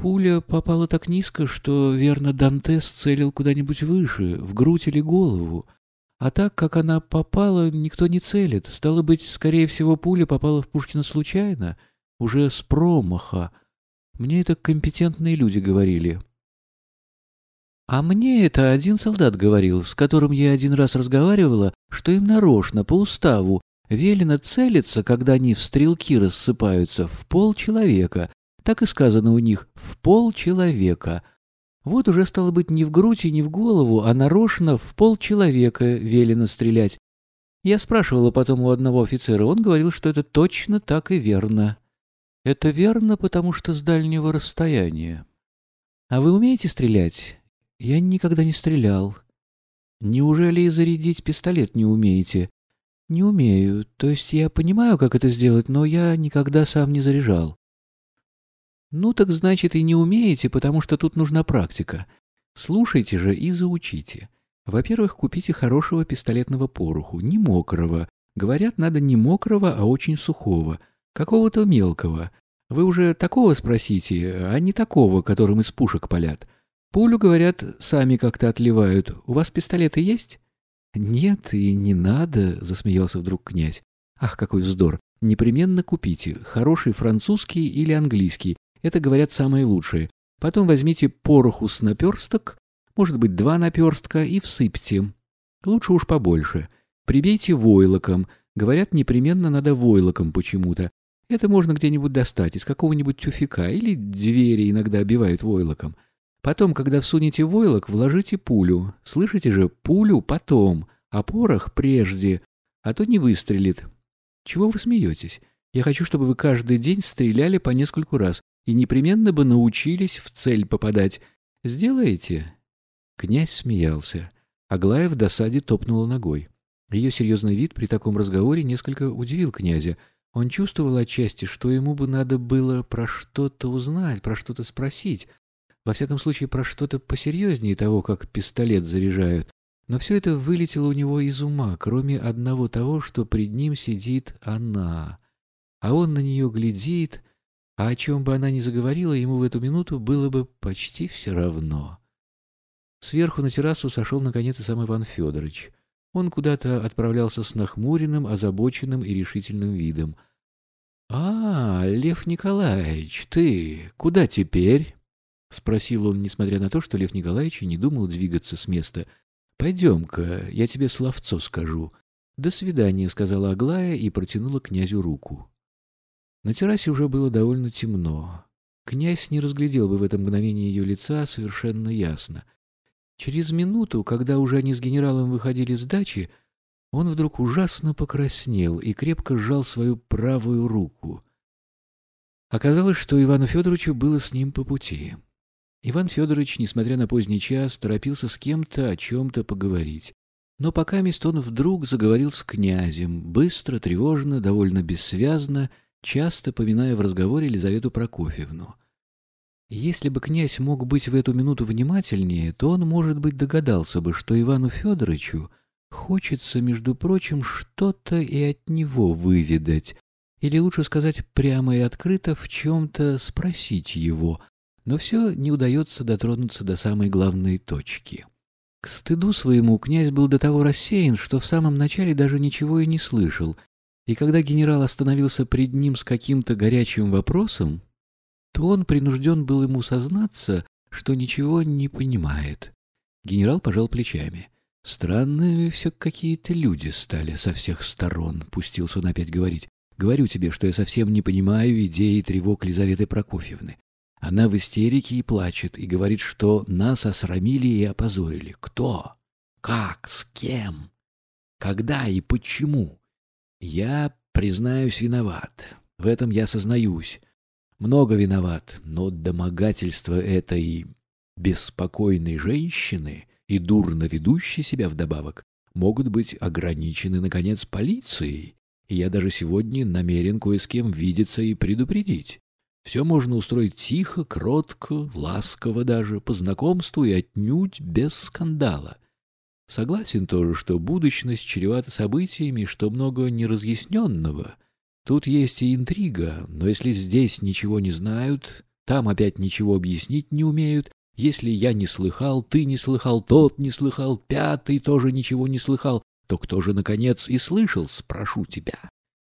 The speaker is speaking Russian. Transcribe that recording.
Пуля попала так низко, что, верно, Дантес целил куда-нибудь выше, в грудь или голову. А так, как она попала, никто не целит. Стало быть, скорее всего, пуля попала в Пушкина случайно, уже с промаха. Мне это компетентные люди говорили. А мне это один солдат говорил, с которым я один раз разговаривала, что им нарочно, по уставу, велено целиться, когда они в стрелки рассыпаются, в пол человека. Так и сказано у них «в пол человека». Вот уже стало быть не в грудь и не в голову, а нарочно в пол человека велено стрелять. Я спрашивала потом у одного офицера, он говорил, что это точно так и верно. Это верно, потому что с дальнего расстояния. А вы умеете стрелять? Я никогда не стрелял. Неужели и зарядить пистолет не умеете? Не умею. То есть я понимаю, как это сделать, но я никогда сам не заряжал. Ну так значит и не умеете, потому что тут нужна практика. Слушайте же и заучите. Во-первых, купите хорошего пистолетного пороху, не мокрого. Говорят, надо не мокрого, а очень сухого. Какого-то мелкого. Вы уже такого спросите, а не такого, которым из пушек палят. Пулю, говорят, сами как-то отливают. У вас пистолеты есть? «Нет, и не надо», — засмеялся вдруг князь. «Ах, какой вздор! Непременно купите. Хороший французский или английский. Это, говорят, самые лучшие. Потом возьмите пороху с наперсток, может быть, два наперстка, и всыпьте. Лучше уж побольше. Прибейте войлоком. Говорят, непременно надо войлоком почему-то. Это можно где-нибудь достать, из какого-нибудь тюфика, или двери иногда обивают войлоком. Потом, когда всунете войлок, вложите пулю. Слышите же, пулю потом, а порох прежде, а то не выстрелит. Чего вы смеетесь? Я хочу, чтобы вы каждый день стреляли по нескольку раз и непременно бы научились в цель попадать. Сделаете?» Князь смеялся. Аглая в досаде топнула ногой. Ее серьезный вид при таком разговоре несколько удивил князя. Он чувствовал отчасти, что ему бы надо было про что-то узнать, про что-то спросить, во всяком случае, про что-то посерьезнее того, как пистолет заряжают. Но все это вылетело у него из ума, кроме одного того, что пред ним сидит она. А он на нее глядит, а о чем бы она ни заговорила, ему в эту минуту было бы почти все равно. Сверху на террасу сошел наконец и сам Иван Федорович. Он куда-то отправлялся с нахмуренным, озабоченным и решительным видом. — А, Лев Николаевич, ты куда теперь? — спросил он, несмотря на то, что Лев Николаевич не думал двигаться с места. — Пойдем-ка, я тебе словцо скажу. — До свидания, — сказала Аглая и протянула князю руку. На террасе уже было довольно темно. Князь не разглядел бы в это мгновение ее лица совершенно ясно. Через минуту, когда уже они с генералом выходили с дачи, он вдруг ужасно покраснел и крепко сжал свою правую руку. Оказалось, что Ивану Федоровичу было с ним по пути. Иван Федорович, несмотря на поздний час, торопился с кем-то о чем-то поговорить. Но пока он вдруг заговорил с князем, быстро, тревожно, довольно бессвязно, часто поминая в разговоре Елизавету Прокофьевну. Если бы князь мог быть в эту минуту внимательнее, то он, может быть, догадался бы, что Ивану Федоровичу хочется, между прочим, что-то и от него выведать, или, лучше сказать, прямо и открыто в чем-то спросить его, но все не удается дотронуться до самой главной точки. К стыду своему князь был до того рассеян, что в самом начале даже ничего и не слышал, и когда генерал остановился пред ним с каким-то горячим вопросом, то он принужден был ему сознаться, что ничего не понимает. Генерал пожал плечами. «Странные все какие-то люди стали со всех сторон», — пустился он опять говорить. «Говорю тебе, что я совсем не понимаю идеи тревог Лизаветы Прокофьевны. Она в истерике и плачет, и говорит, что нас осрамили и опозорили. Кто? Как? С кем? Когда и почему? Я, признаюсь, виноват. В этом я сознаюсь. Много виноват, но домогательство этой беспокойной женщины и дурно ведущей себя вдобавок могут быть ограничены, наконец, полицией, и я даже сегодня намерен кое с кем видеться и предупредить. Все можно устроить тихо, кротко, ласково даже, по знакомству и отнюдь без скандала. Согласен тоже, что будущность чревата событиями, что много неразъясненного. Тут есть и интрига, но если здесь ничего не знают, там опять ничего объяснить не умеют. Если я не слыхал, ты не слыхал, тот не слыхал, пятый тоже ничего не слыхал, то кто же, наконец, и слышал, спрошу тебя.